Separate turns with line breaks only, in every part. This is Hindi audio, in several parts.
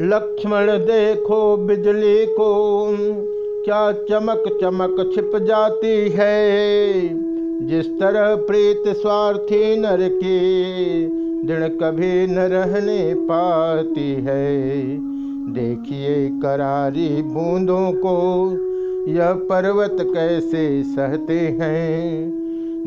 लक्ष्मण देखो बिजली को, क्या चमक चमक छिप जाती है? जिस तरह प्रीत स्वार्थी नर की दिन कभी न रहने पाती है। देखिए करारी बूंदों को, यह पर्वत कैसे सहते हैं?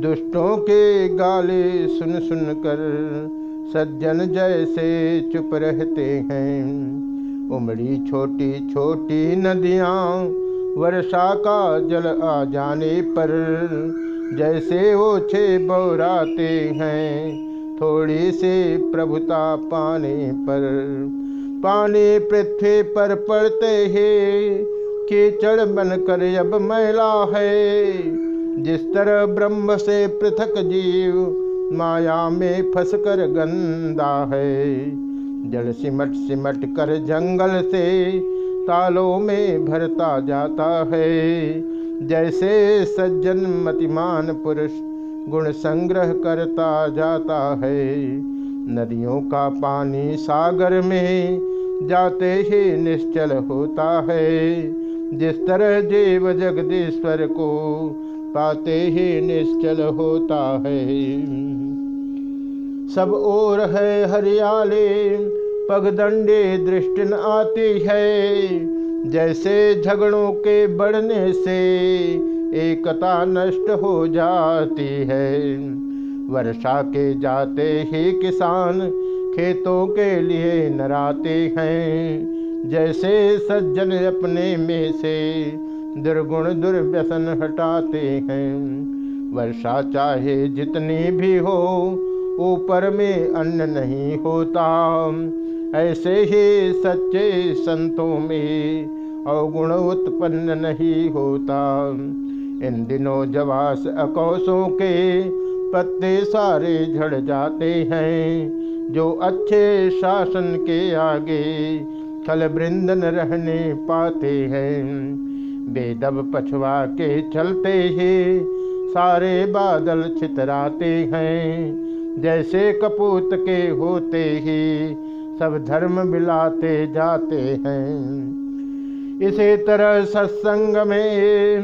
दुष्टों के गाले सुन सुन कर सज्जन जैसे चुप रहते हैं। उमड़ी छोटी छोटी नदियाँ, वर्षा का जल आ जाने पर जैसे ओछे बौराते हैं, थोड़ी सी प्रभुता पाने पर। पानी पृथ्वी पर पड़ते ही कीचड़ बनकर अब मैला है। जिस तरह ब्रह्म से पृथक जीव माया में फंस कर गंदा है। जल सिमट सिमट कर जंगल से तालों में भरता जाता है। जैसे सज्जन मतिमान पुरुष गुण संग्रह करता जाता है। नदियों का पानी सागर में जाते ही निश्चल होता है। जिस तरह जीव जगदीश्वर को पाते ही निश्चल होता है। सब और है हरियाली पगदंडे दृष्टि न आती है। जैसे झगड़ों के बढ़ने से एकता नष्ट हो जाती है। वर्षा के जाते ही किसान खेतों के लिए नराते हैं। जैसे सज्जन अपने में से दुर्गुण दुर्व्यसन हटाते हैं। वर्षा चाहे जितनी भी हो, ऊपर में अन्न नहीं होता। ऐसे ही सच्चे संतों में अवगुण उत्पन्न नहीं होता। इन दिनों जवास अकौसों के पत्ते सारे झड़ जाते हैं। जो अच्छे शासन के आगे थल वृंदन रहने पाते हैं। बेदब पछवा के चलते ही। सारे बादल छितराते हैं। जैसे कपूत के होते ही, सब धर्म मिलाते जाते हैं। इसी तरह सत्संग में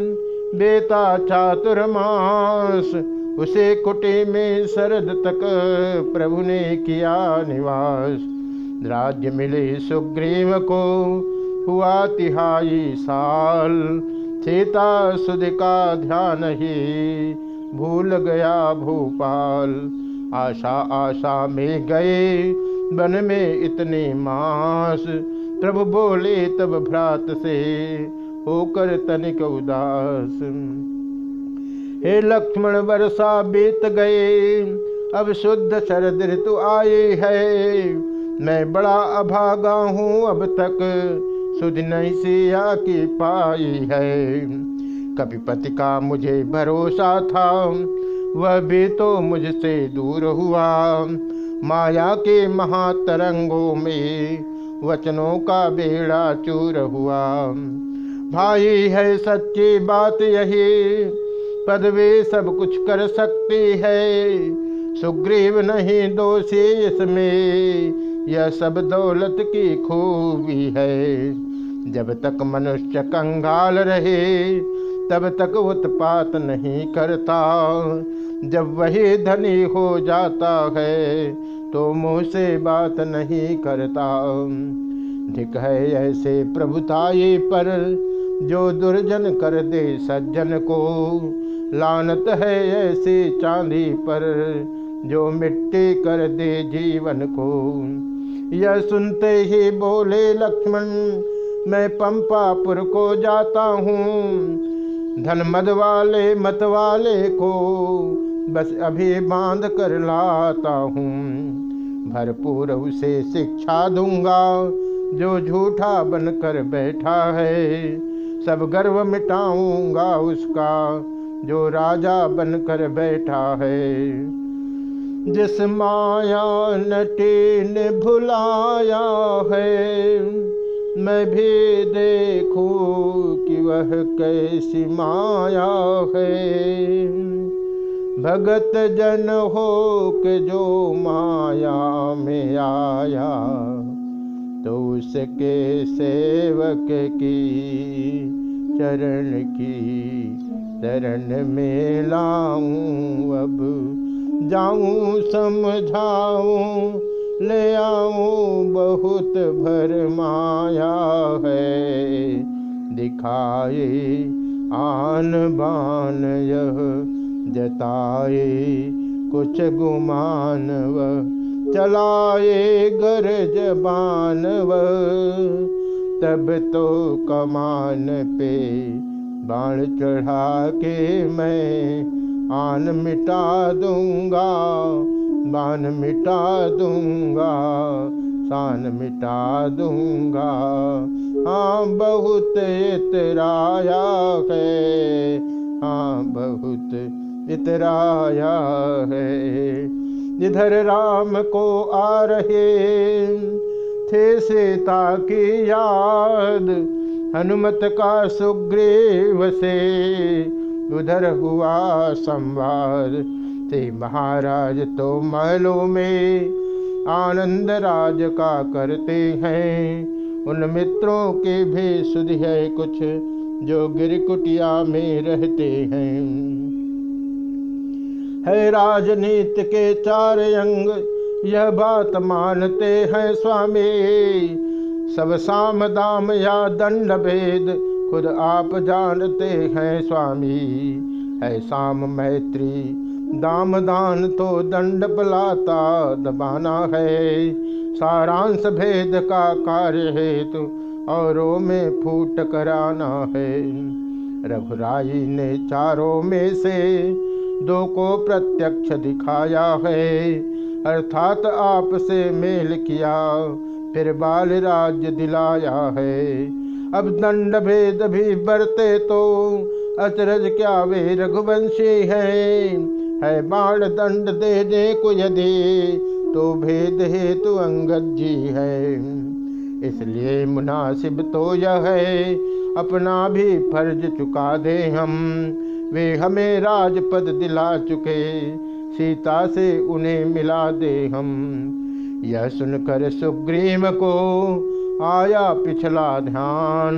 बेता चातुर्मास उसे कुटी में शरद तक प्रभु ने किया निवास। राज्य मिले सुग्रीव को हुआ तिहाई साल। सीता सुध का ध्यान ही भूल गया भोपाल। आशा आशा में गए बन में इतने मास। प्रभु बोले तब भ्रात से होकर तनिक उदास। हे लक्ष्मण, वर्षा बीत गए, अब शुद्ध शरद ऋतु आए है। मैं बड़ा अभागा हूँ अब तक। सुध नहीं सिया की पाई है। कभी पति का मुझे भरोसा था, वह भी तो मुझसे दूर हुआ। माया के महातरंगों में वचनों का बेड़ा चूर हुआ। भाई है, सच्ची बात यही, पदवी सब कुछ कर सकती है। सुग्रीव नहीं दोषी इसमें यह सब दौलत की खूबी है। जब तक मनुष्य कंगाल रहे, तब तक उत्पात नहीं करता। जब वही धनी हो जाता है तो मुँह से बात नहीं करता। धिक है ऐसे प्रभुताई पर, जो दुर्जन कर दे सज्जन को। लानत है ऐसे चांदी पर, जो मिट्टी कर दे जीवन को। यह सुनते ही बोले लक्ष्मण, मैं पंपापुर को जाता हूँ। धन मद वाले, मत वाले को बस अभी बाँध कर लाता हूँ। भरपूर उसे शिक्षा दूँगा, जो झूठा बनकर बैठा है। सब गर्व मिटाऊँगा उसका, जो राजा बनकर बैठा है। जिस माया नटी ने भुलाया है, मैं भी देखूँ कि वह कैसी माया है। भगत जन हो के जो माया में आया तो उसके सेवक की चरण की शरण में लाऊं अब जाऊँ, समझाऊं, ले आऊँ, बहुत भर माया है। दिखाए आन बान यह, जताए कुछ गुमान व चलाए गर जबान व तब तो कमान पे बाण चढ़ा के मैं आन मिटा दूँगा, बान मिटा दूँगा, शान मिटा दूँगा। हाँ बहुत इतराया है हाँ बहुत इतराया है। इधर राम को आ रहे थे सीता की याद, हनुमत का सुग्रीव से। उधर हुआ संवाद थे महाराज तो महलों में आनंद राज का करते हैं। उन मित्रों के भी सुध है कुछ जो गिरकुटिया में रहते हैं। है राजनीति के चार अंग, यह बात मानते हैं स्वामी। सब साम दाम या दंड भेद खुद आप जानते हैं स्वामी, है साम मैत्री। दाम दान तो दंड पलाता, दबाना है। सारांश भेद का कार्य हेतु औरों में फूट कराना है। रघुराई ने चारों में से दो को प्रत्यक्ष दिखाया है। अर्थात आपसे मेल किया, फिर बाल राज्य दिलाया है। अब दंड भेद भी बरते तो अचरज क्या वे रघुवंशी है? है बाण दंड दे दे को यदि तो भेद हे तो अंगद जी है। इसलिए मुनासिब तो यह है, अपना भी फ़र्ज़ चुका दे हम। वे हमें राजपद दिला चुके, सीता से उन्हें मिला दे हम। यह सुनकर सुग्रीम को आया पिछला ध्यान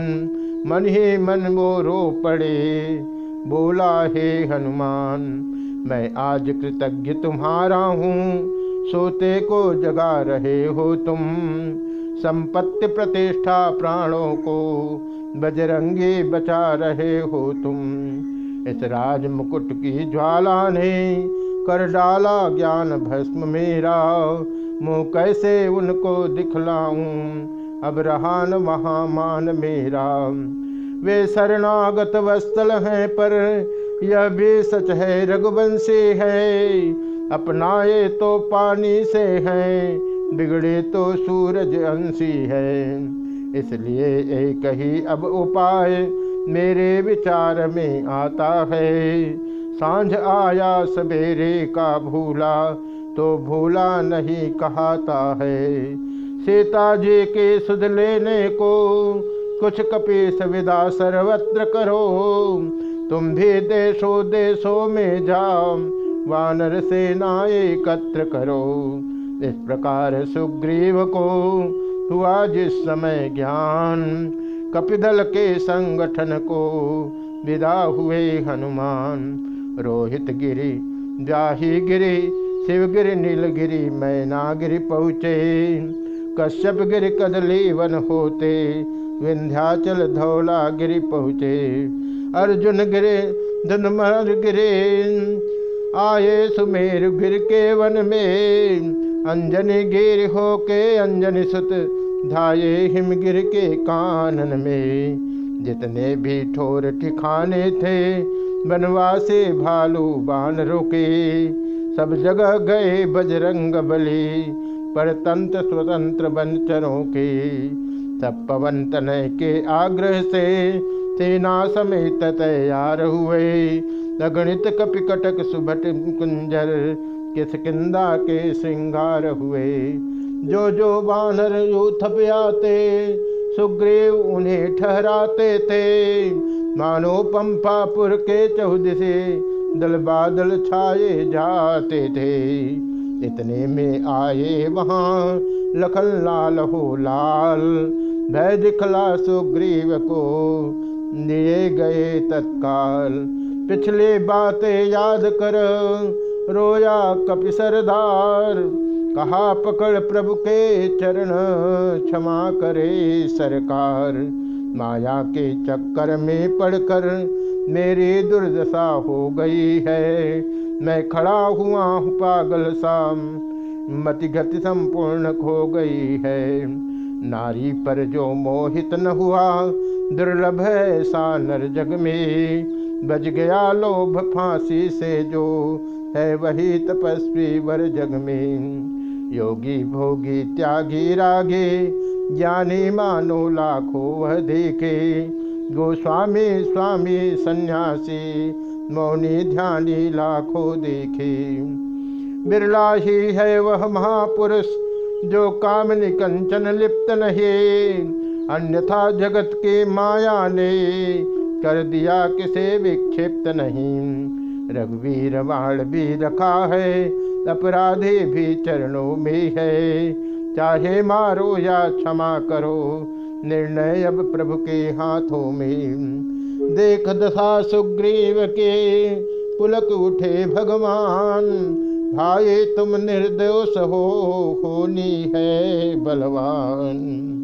मन ही मन वो रो पड़े। बोला, हे हनुमान, मैं आज कृतज्ञ तुम्हारा हूँ। सोते को जगा रहे हो तुम। संपत्ति प्रतिष्ठा प्राणों को बजरंगी बचा रहे हो तुम। इस राज मुकुट की ज्वाला ने कर डाला ज्ञान भस्म मेरा। मुँह कैसे उनको दिखलाऊं? अब रहान महामान मेरा। वे शरणागत वस्तल हैं पर, यह भी सच है, रघुवंशी है। अपनाए तो पानी से हैं, बिगड़े तो सूरज अंशी है। इसलिए एक ही अब उपाय मेरे विचार में आता है। साँझ आया सवेरे का भूला तो भूला नहीं, कहता है। सीता जी के सुध लेने को कुछ कपी विदा सर्वत्र करो। तुम भी देशो, देशों में जाओ, वानर सेना एकत्र करो। इस प्रकार सुग्रीव को हुआ जिस समय ज्ञान, कपिदल के संगठन को विदा हुए हनुमान। रोहित गिरी जाही गिरी, शिवगिरी, नीलगिरी, मैनागिरी पहुँचे। कश्यप गिर कदली वन होते, विंध्याचल धौला गिरी पहुँचे। अर्जुन गिरे धनमर गिरे, आए सुमेर गिर के वन में। अंजनी गिर हो के अंजनी सुत धाये हिम गिर के कानन में। जितने भी ठोर ठिकाने थे, बनवासे भालू बान रुके। सब जगह गए बजरंग बली परतंत्र स्वतंत्र बनचरों के सब पवन तनय के आग्रह से सेना समेत तैयार हुए। अगणित कपिकटक सुभट कुंजर किसकिंदा के श्रृंगार हुए। जो जो बानर यूथप आते सुग्रीव उन्हें ठहराते थे। मानो पंपापुर के चौद से दल बादल छाए जाते थे। इतने में आए वहाँ, लखन लाल, हो लाल। भय दिखला सुग्रीव को लिए गए तत्काल। पिछले बातें याद कर, रोया कपि सरदार। कहा, पकड़ प्रभु के चरण, क्षमा करे सरकार। माया के चक्कर में पड़कर मेरी दुर्दशा हो गई है। मैं खड़ा हुआ हूँ पागल सा मति गति संपूर्ण खो गई है। नारी पर जो मोहित न हुआ, दुर्लभ है सा नर जग में। बज गया लोभ फांसी से जो है वही तपस्वी वर जग में। योगी भोगी त्यागी रागे, ज्ञानी मानो लाखों वह देखे। गोस्वामी, स्वामी, सन्यासी, मौनी ध्यानी लाखों देखे। बिरला ही है वह महापुरुष, जो काम निकंचन लिप्त नहीं, अन्यथा जगत के माया ने कर दिया किसे विक्षिप्त नहीं। रघुवीर बाण भी रखा है, अपराधी भी चरणों में है, चाहे मारो या क्षमा करो निर्णय अब प्रभु के हाथों में। देख दशा सुग्रीव के पुलक उठे, भगवान, भाई, तुम निर्दोष हो, होनी है बलवान।